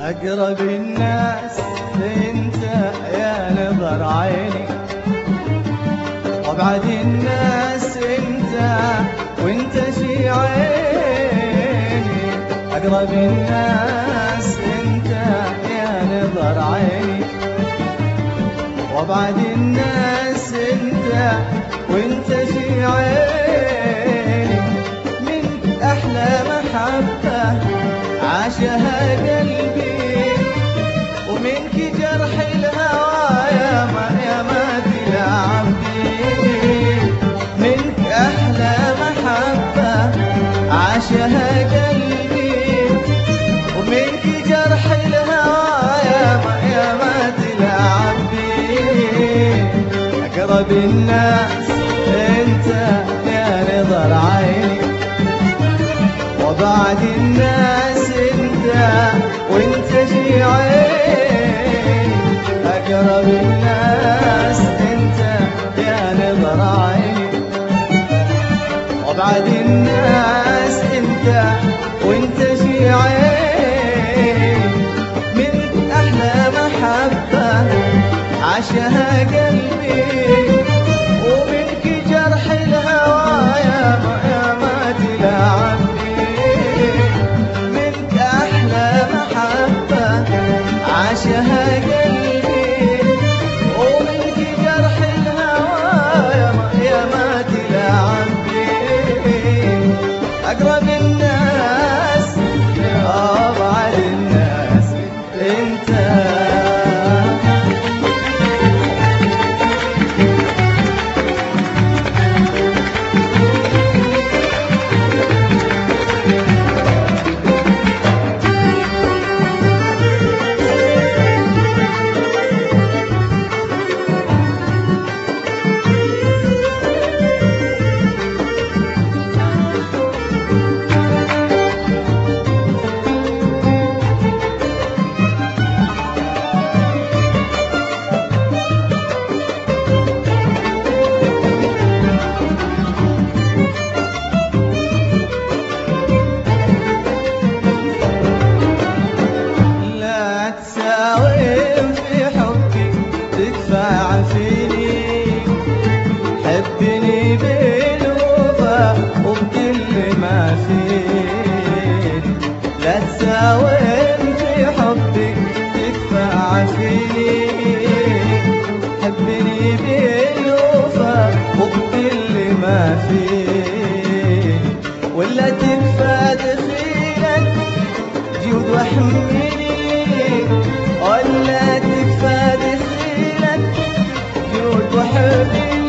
أقرب الناس انت يا نظر عيني. وابعد الناس إنت وإنت شي عيني أقرب الناس إنت يا نظر عيني. وابعد الناس إنت وإنت شي عيني من أحلى محبة عاشها قلبي اقرب الناس أنت يا نظر عيني وبعد الناس أنت وأنت شي عيني أقرب الناس أنت يا نظر عيني وبعد الناس أنت وأنت شي عيني من أحلى محبة عاشها قلبي. حبني بالوفا وبكل ما فيني لا تساوم في حبي تدفع فيني حبني بالوفا وبكل ما فيني ولا تكفى دخيلك جود واحميني ولا تكفى دخيلك جود وحبيني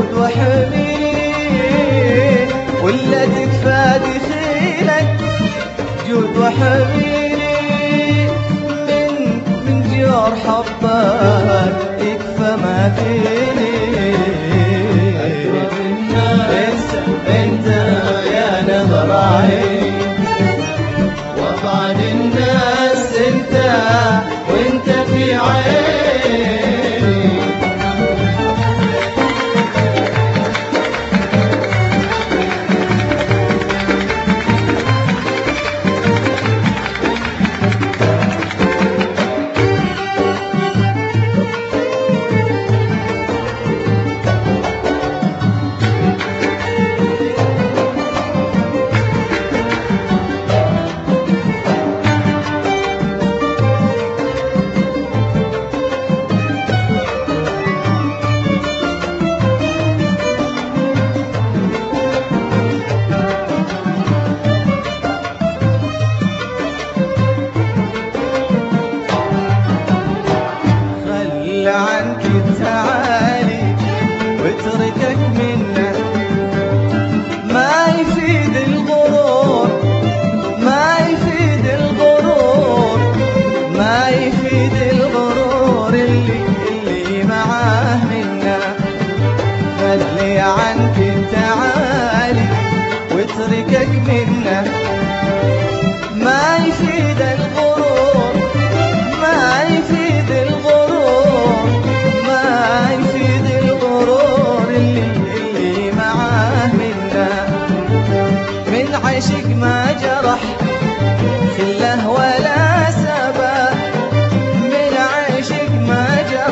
جود وحنين ولا تكفى دخيلك جود وحنين من من جور حبك يكفى ما فيني. انت أنت يا نظر عيني.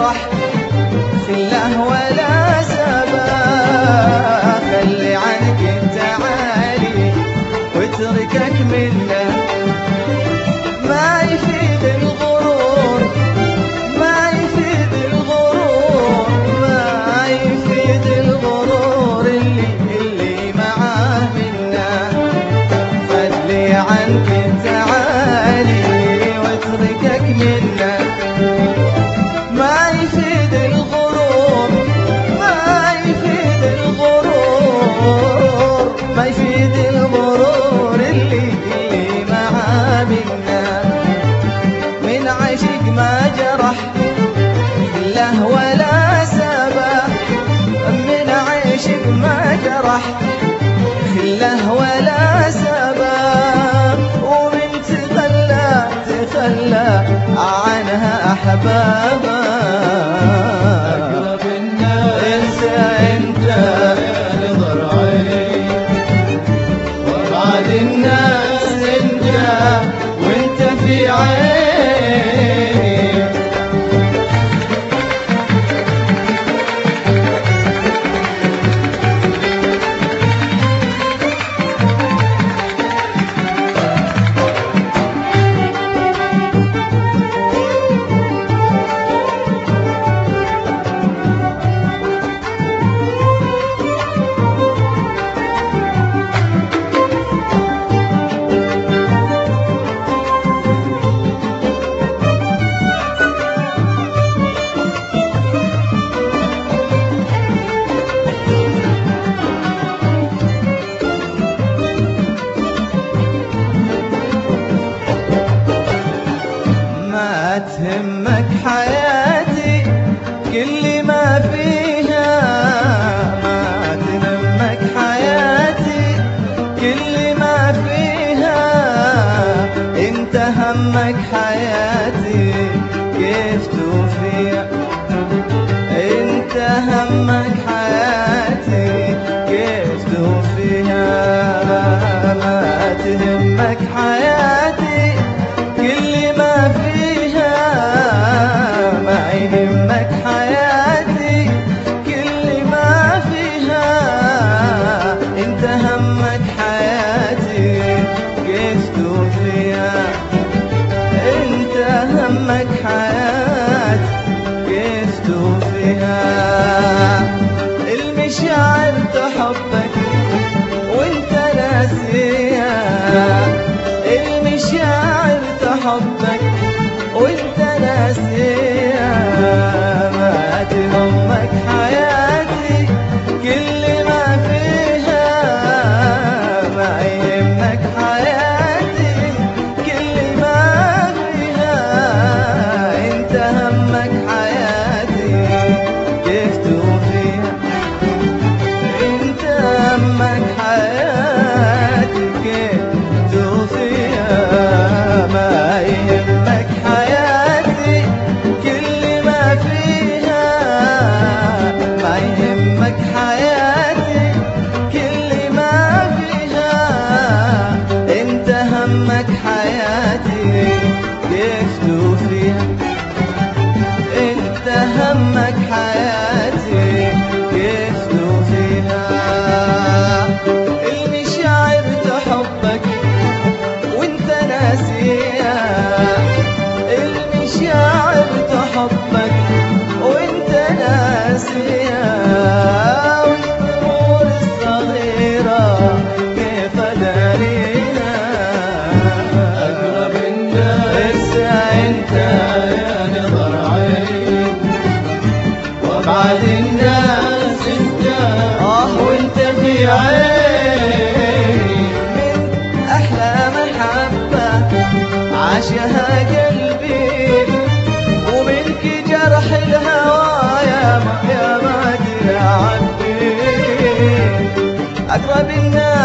は。أحبابا. تهمك حياتي كل ما فيها ما تهمك حياتي. كل ما فيها انت همك حياتي. كيف توفي انت همك تهمت حياتي جيت توفيا انت همك حياتي جيت توفيا المشاعر تحبك وانت ناسيها. المشاعر تحبك بعد الناس انت آه وانت في عيني. من أحلى محبة عاشها قلبي. ومنك جرح الهوى يا ما يا ما أقرب الناس